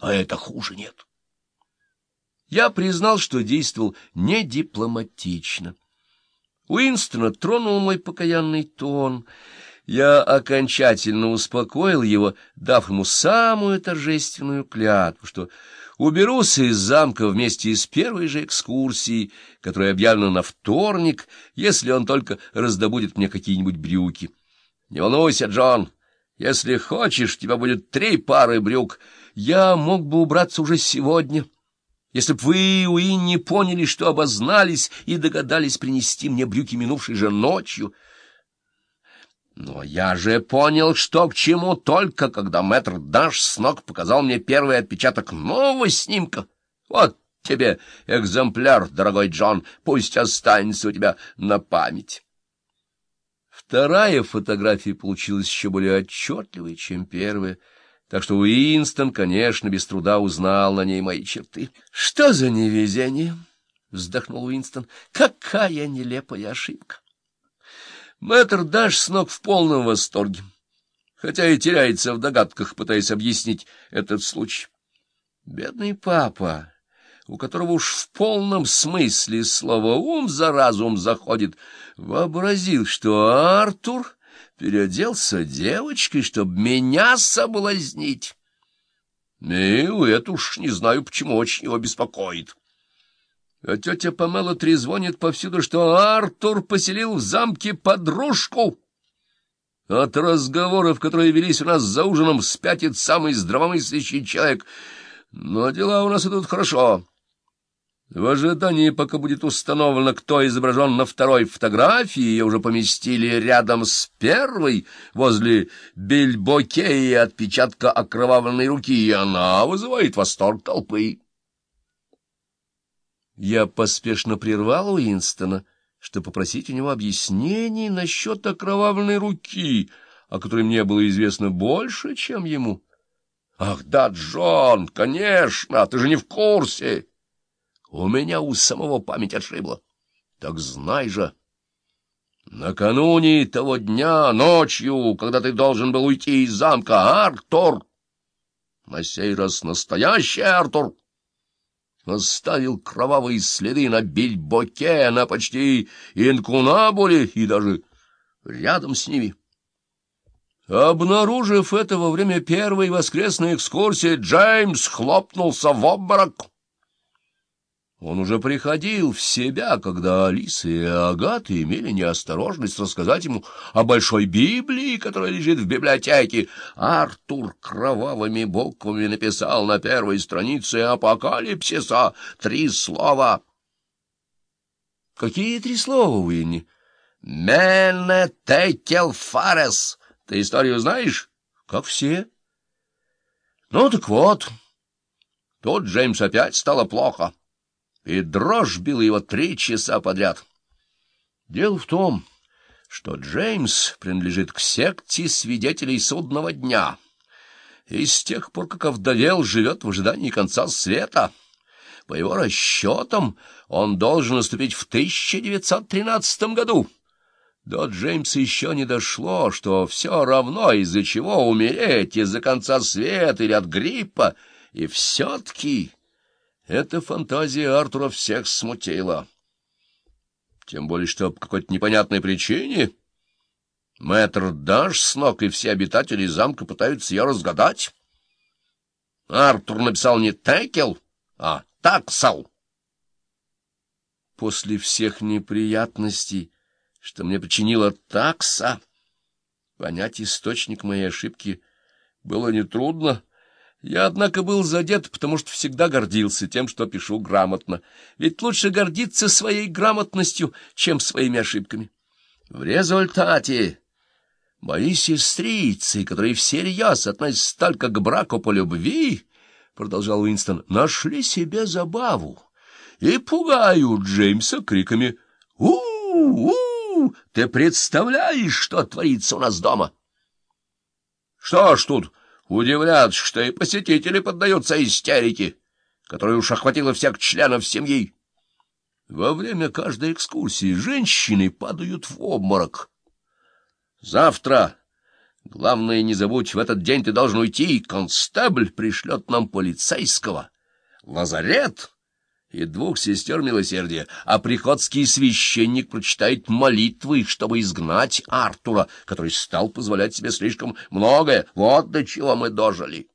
а это хуже нет. Я признал, что действовал не дипломатично. Уинстона тронул мой покаянный тон. Я окончательно успокоил его, дав ему самую торжественную клятву, что уберусь из замка вместе с первой же экскурсией, которая объявлена на вторник, если он только раздобудет мне какие-нибудь брюки. Не волнуйся, Джон, если хочешь, у тебя будет три пары брюк. Я мог бы убраться уже сегодня». Если б вы, Уинни, поняли, что обознались и догадались принести мне брюки минувшей же ночью. Но я же понял, что к чему только, когда мэтр Даш с ног показал мне первый отпечаток нового снимка. Вот тебе экземпляр, дорогой Джон, пусть останется у тебя на память. Вторая фотография получилась еще более отчетливой, чем первая — так что Уинстон, конечно, без труда узнал на ней мои черты. — Что за невезение? — вздохнул Уинстон. — Какая нелепая ошибка! Мэтр Даш с ног в полном восторге, хотя и теряется в догадках, пытаясь объяснить этот случай. Бедный папа, у которого уж в полном смысле слова ум за разум заходит, вообразил, что Артур переоделся девочкой, чтобы меня соблазнить. И это уж не знаю, почему очень его беспокоит. А тетя Памела трезвонит повсюду, что Артур поселил в замке подружку. От разговоров, которые велись у нас за ужином, спятит самый здравомыслящий человек. Но дела у нас идут хорошо. В ожидании, пока будет установлено, кто изображен на второй фотографии, ее уже поместили рядом с первой, возле бельбоке и отпечатка окровавленной руки, и она вызывает восторг толпы. Я поспешно прервал Уинстона, чтобы попросить у него объяснений насчет окровавленной руки, о которой мне было известно больше, чем ему. — Ах да, Джон, конечно, ты же не в курсе! У меня у самого память отшибла. Так знай же, накануне того дня, ночью, когда ты должен был уйти из замка, Артур, на сей раз настоящий Артур, оставил кровавые следы на бельбоке, на почти инкунабуле и даже рядом с ними. Обнаружив это во время первой воскресной экскурсии, Джеймс хлопнулся в обморок. Он уже приходил в себя, когда Алиса и Агата имели неосторожность рассказать ему о большой Библии, которая лежит в библиотеке. Артур кровавыми буквами написал на первой странице апокалипсиса три слова. — Какие три слова, Уинни? — «Мене текел фарес». Ты историю знаешь? — Как все. — Ну так вот. Тут Джеймс опять стало плохо. — и дрожь била его три часа подряд. Дело в том, что Джеймс принадлежит к секте свидетелей судного дня, и с тех пор, как овдовел, живет в ожидании конца света. По его расчетам, он должен наступить в 1913 году. До Джеймса еще не дошло, что все равно из-за чего умереть, из-за конца света или от гриппа, и все-таки... Эта фантазия Артура всех смутила. Тем более, что по какой-то непонятной причине мэтр Даш с ног и все обитатели замка пытаются ее разгадать. Артур написал не Текел, а Таксал. После всех неприятностей, что мне причинила такса, понять источник моей ошибки было нетрудно. Я, однако, был задет, потому что всегда гордился тем, что пишу грамотно. Ведь лучше гордиться своей грамотностью, чем своими ошибками. В результате мои сестрицы, которые всерьез относятся только к браку по любви, — продолжал Уинстон, — нашли себе забаву и пугают Джеймса криками «У-у-у! Ты представляешь, что творится у нас дома?» «Что ж тут?» Удивляться, что и посетители поддаются истерике, которая уж охватила всех членов семьи. Во время каждой экскурсии женщины падают в обморок. Завтра Главное, не забудь, в этот день ты должен уйти, констебль пришлет нам полицейского. Лазарет и двух сестер милосердия, а приходский священник прочитает молитвы, чтобы изгнать Артура, который стал позволять себе слишком многое. Вот до чего мы дожили.